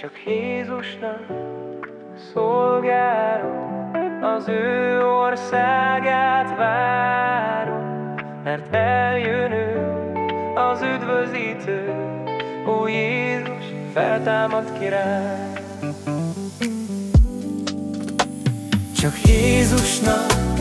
Csak Jézusnak szolgálom, az ő országát várom, mert eljön ő, az üdvözítő, ó Jézus, feltámad király. Csak Jézusnak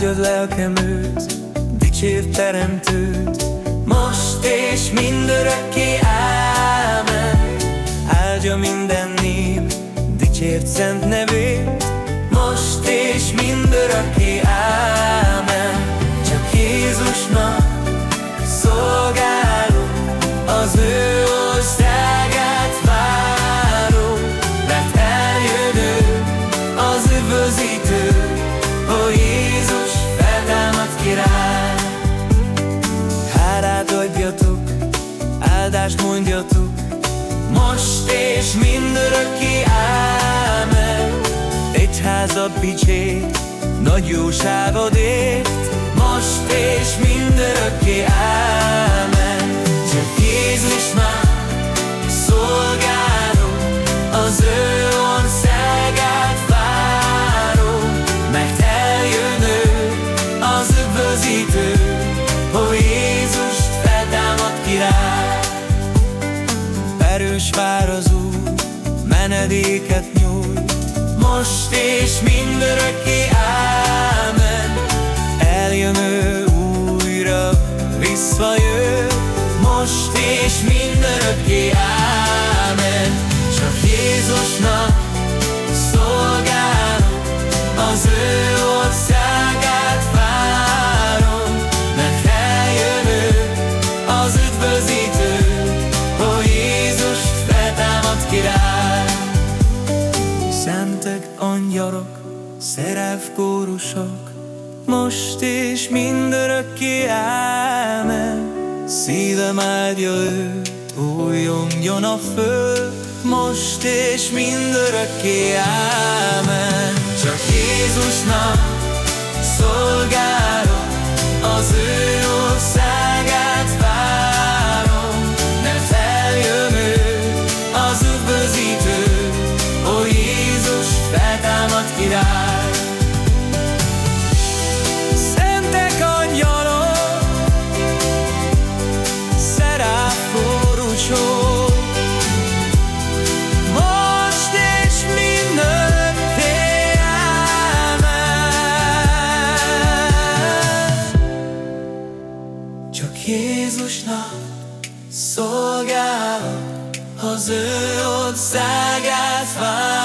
Áldjad lelkem őt, dicsérd teremtőt, most és mindörökké, ámen. Áldja minden nép, dicsérd szent nevét, most és mindörökké, mindörökké, ámen. Egyházad bicsé, nagy jóságodért, most és mindörökké, ámen. Menedéket nyújt, most és mindörökké, ámen. Eljön ő Szentek angyalok, szerelv kórusok, most és mindörökké, ámen. Szívem áldja őt, újongjon a föld, most és mindörökké, ámen. Csak Jézusnak szolgálok, az ő szolgálok, az ő országát várom.